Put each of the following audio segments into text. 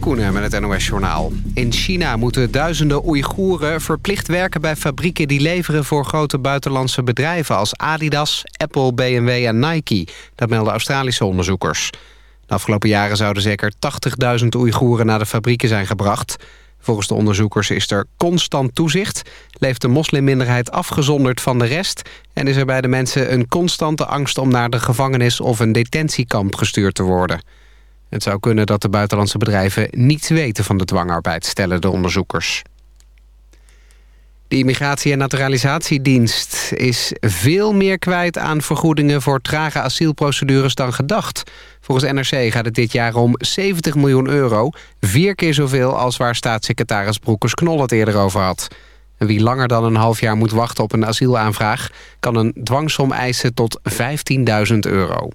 Koenen met het NOS-journaal. In China moeten duizenden Oeigoeren verplicht werken bij fabrieken... die leveren voor grote buitenlandse bedrijven als Adidas, Apple, BMW en Nike. Dat melden Australische onderzoekers. De afgelopen jaren zouden zeker 80.000 Oeigoeren naar de fabrieken zijn gebracht. Volgens de onderzoekers is er constant toezicht... leeft de moslimminderheid afgezonderd van de rest... en is er bij de mensen een constante angst om naar de gevangenis... of een detentiekamp gestuurd te worden... Het zou kunnen dat de buitenlandse bedrijven niets weten van de dwangarbeid, stellen de onderzoekers. De Immigratie- en Naturalisatiedienst is veel meer kwijt aan vergoedingen voor trage asielprocedures dan gedacht. Volgens NRC gaat het dit jaar om 70 miljoen euro, vier keer zoveel als waar staatssecretaris Broekers-Knol het eerder over had. Wie langer dan een half jaar moet wachten op een asielaanvraag... kan een dwangsom eisen tot 15.000 euro.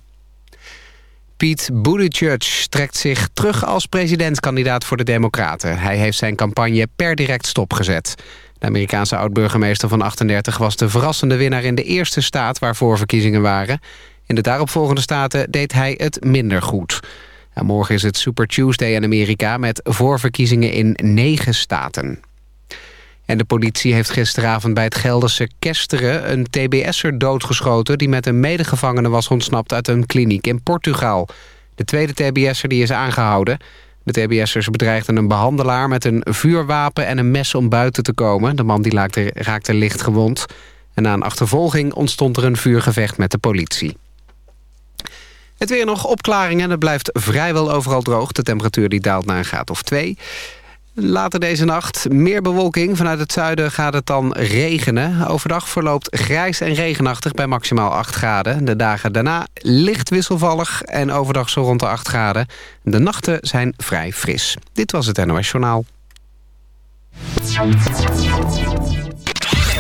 Piet Buttigieg trekt zich terug als presidentskandidaat voor de Democraten. Hij heeft zijn campagne per direct stopgezet. De Amerikaanse oud-burgemeester van 38 was de verrassende winnaar in de eerste staat waarvoor verkiezingen waren. In de daaropvolgende staten deed hij het minder goed. En morgen is het Super Tuesday in Amerika met voorverkiezingen in negen staten. En de politie heeft gisteravond bij het Gelderse Kesteren... een tbs'er doodgeschoten die met een medegevangene was ontsnapt... uit een kliniek in Portugal. De tweede tbs'er die is aangehouden. De tbs'ers bedreigden een behandelaar met een vuurwapen en een mes om buiten te komen. De man die raakte, raakte licht gewond. En na een achtervolging ontstond er een vuurgevecht met de politie. Het weer nog opklaringen. Het blijft vrijwel overal droog. De temperatuur die daalt naar een graad of twee. Later deze nacht meer bewolking. Vanuit het zuiden gaat het dan regenen. Overdag verloopt grijs en regenachtig bij maximaal 8 graden. De dagen daarna licht wisselvallig en overdag zo rond de 8 graden. De nachten zijn vrij fris. Dit was het NOS Journaal.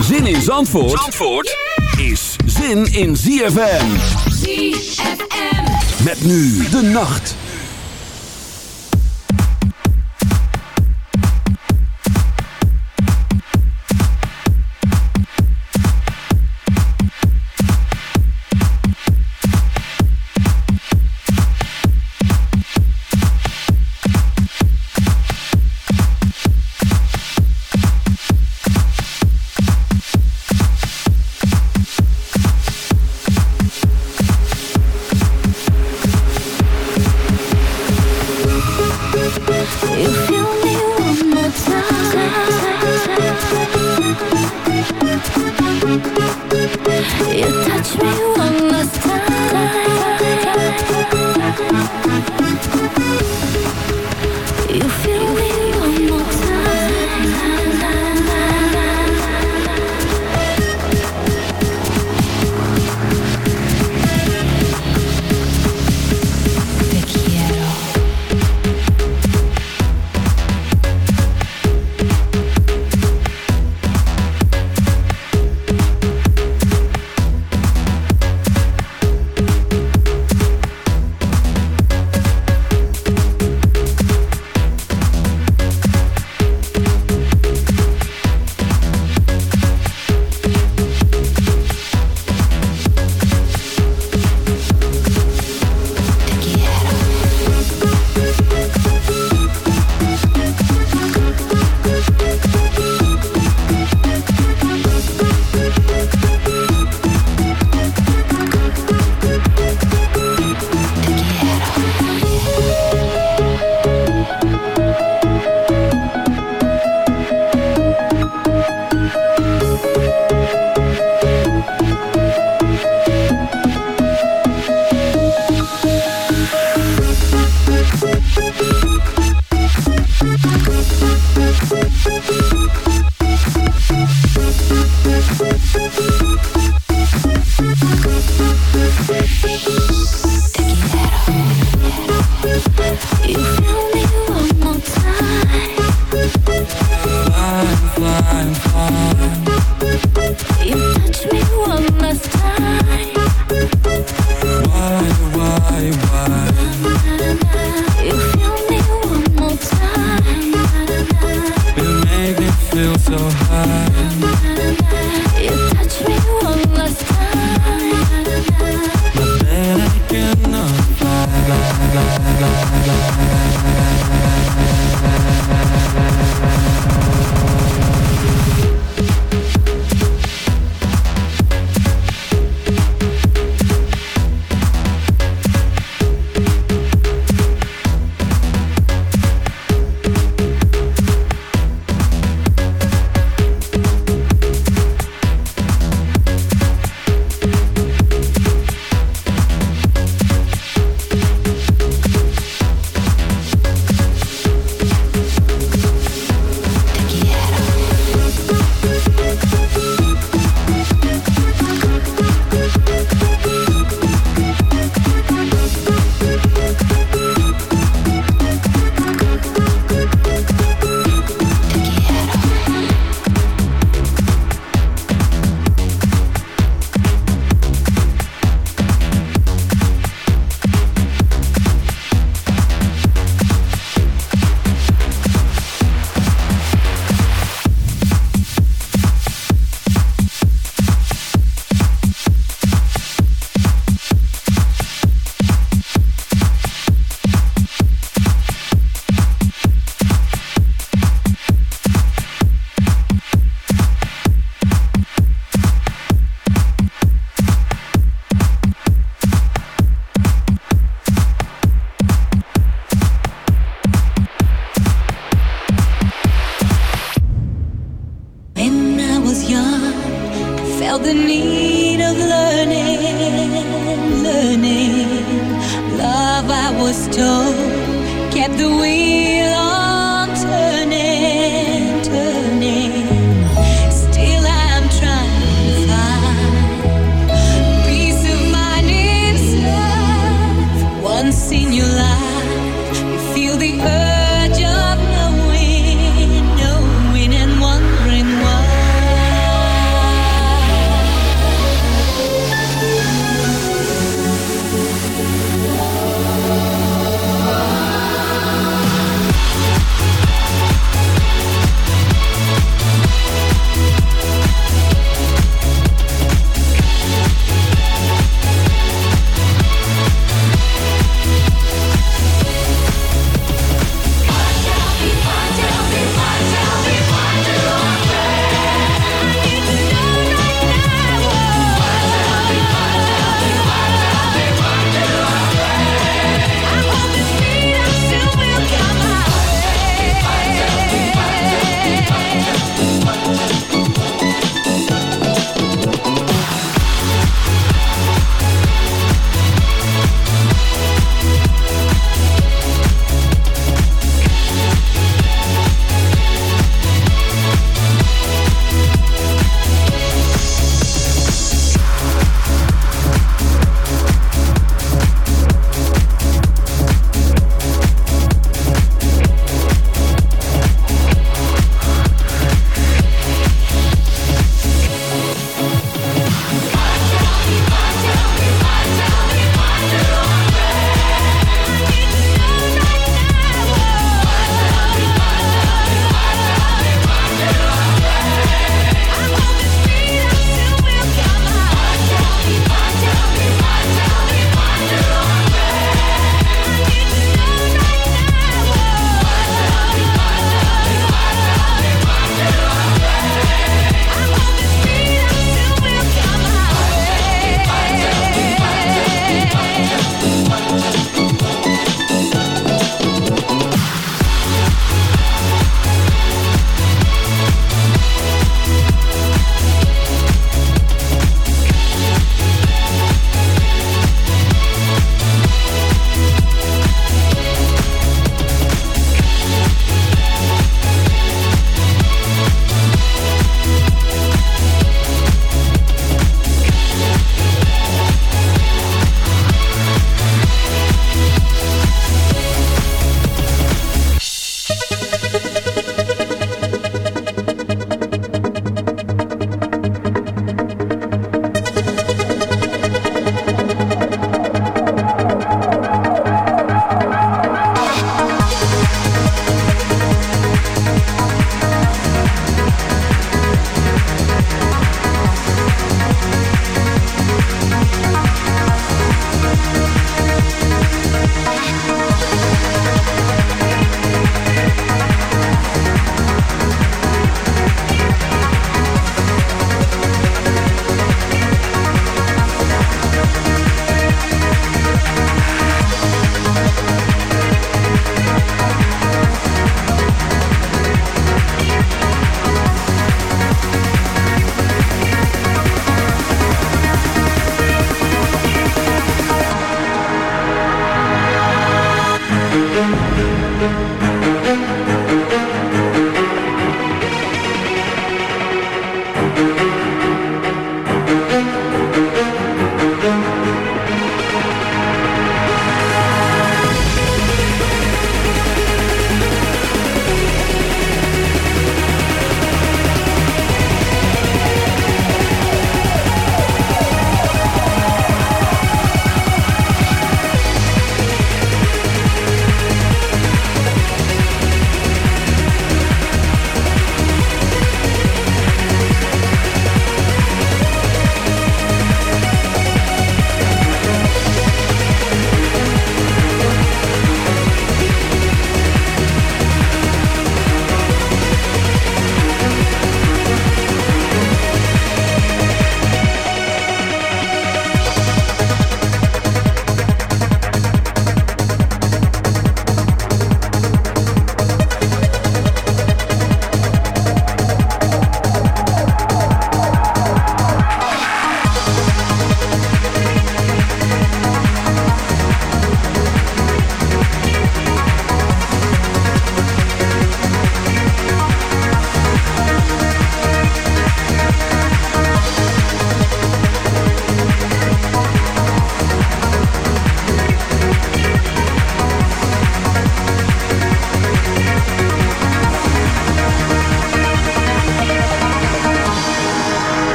Zin in Zandvoort, Zandvoort is zin in ZFM. ZFM. Met nu de nacht.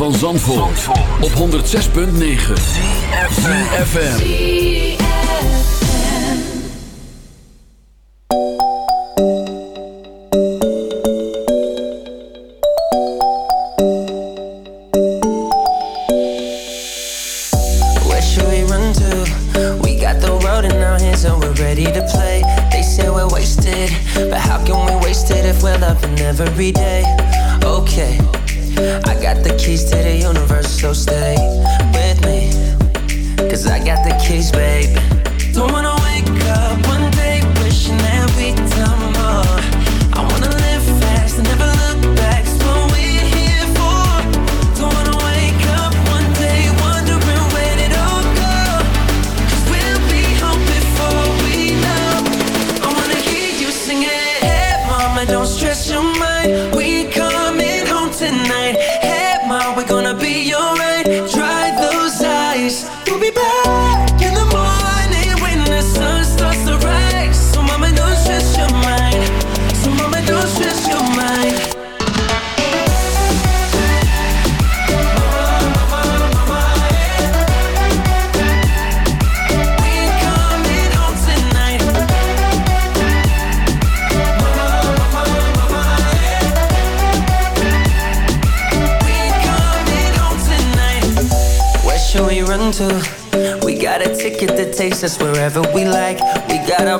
van Zandvoort, Zandvoort. op 106.9 CFFM Where should we run to? We got the road in our hands and we're ready to play They say we're wasted, but how can we waste it if we're loving every day?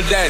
Trinidad.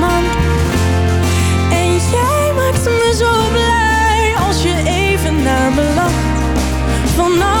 van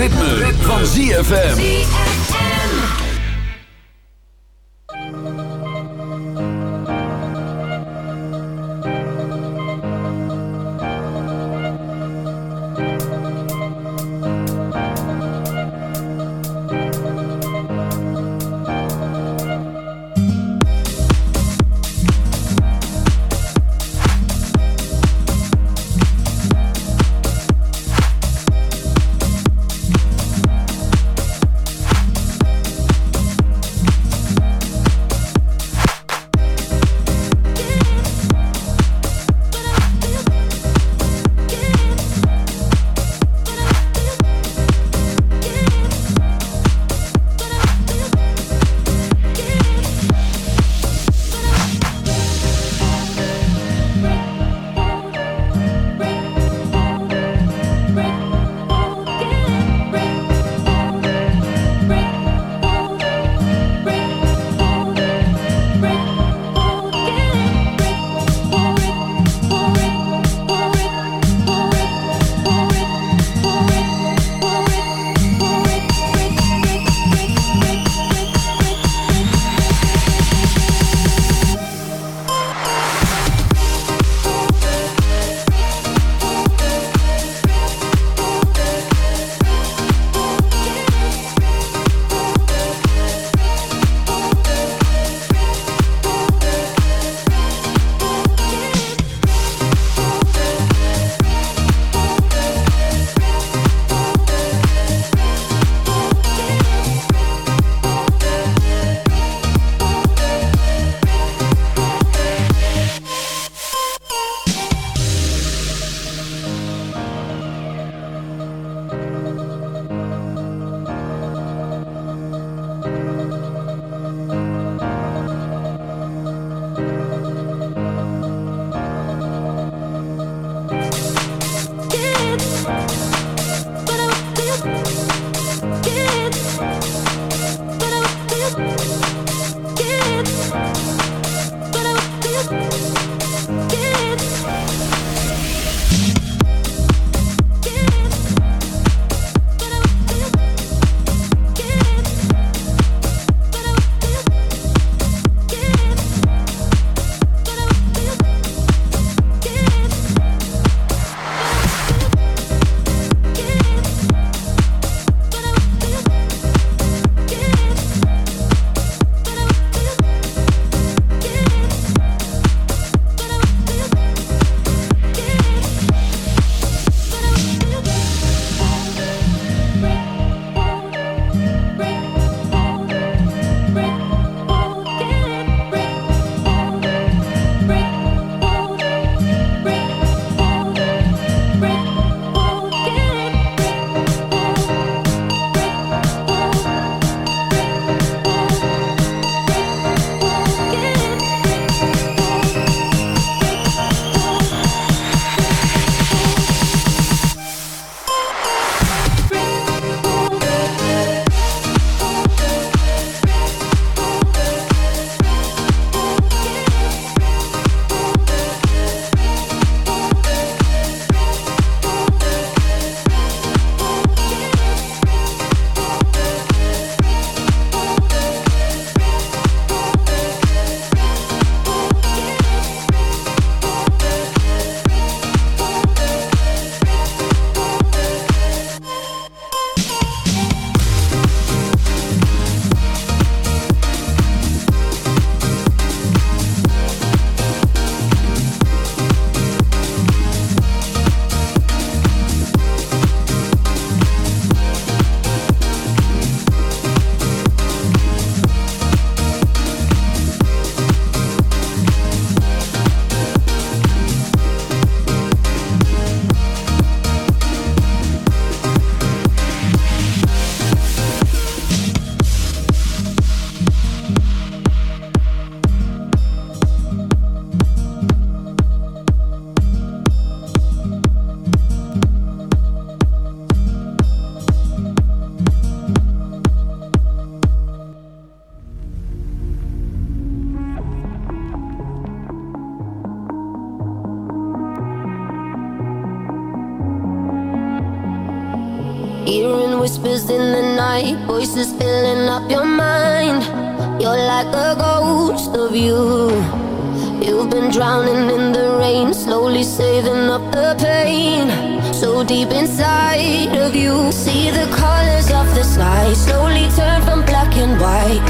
ritme, van ZFM. Is filling up your mind. You're like a ghost of you. You've been drowning in the rain, slowly saving up the pain. So deep inside of you, see the colors of the sky slowly turn from black and white.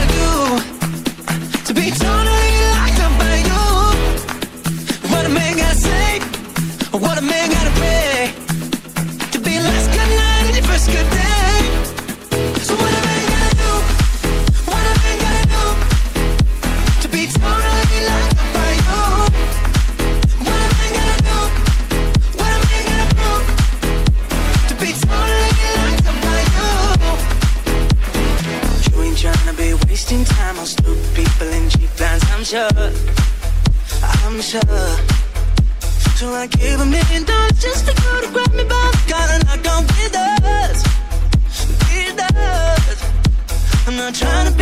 trying to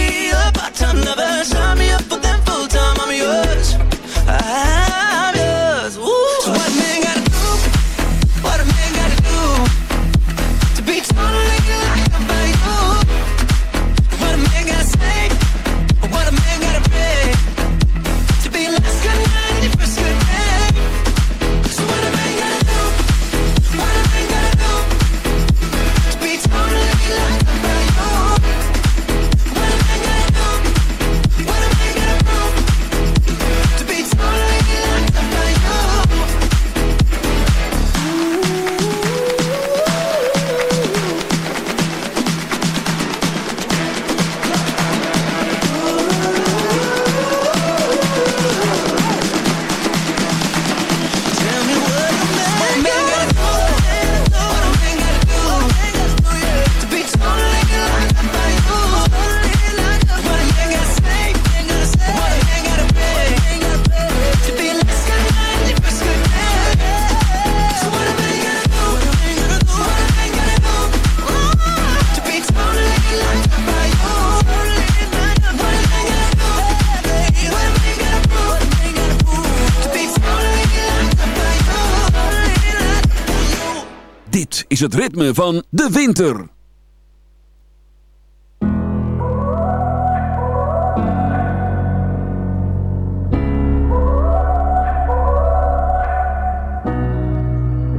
is het ritme van de winter.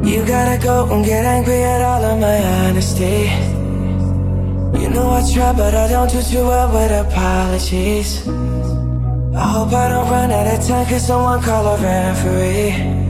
You gotta go and get angry at all of my honesty. You know I try, but I don't do too well with apologies. I hope I don't run out of time, cause someone call a referee.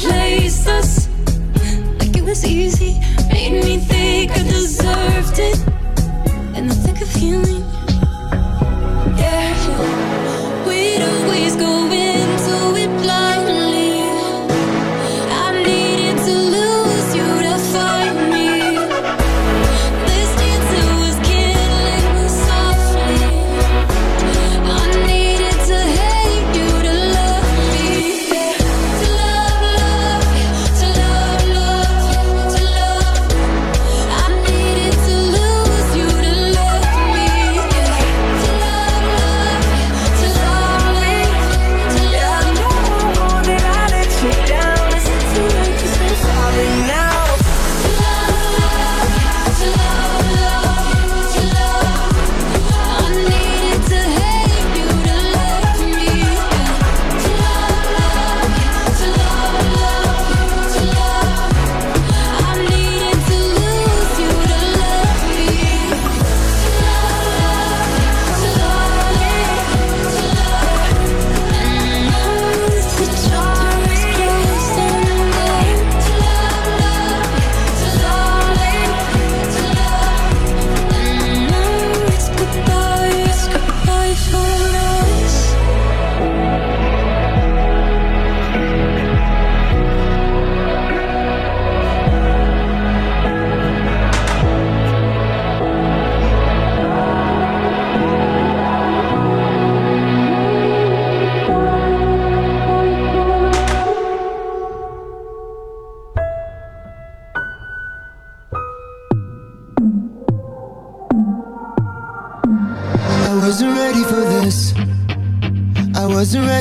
You us like it was easy. Made me think I deserved it. And I think of healing.